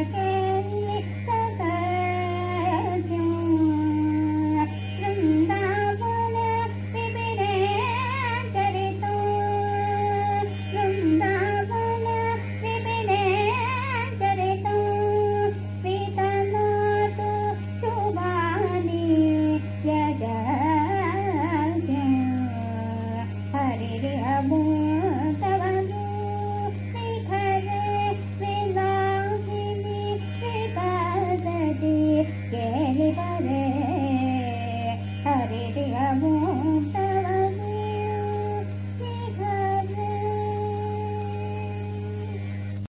Okay. everybody.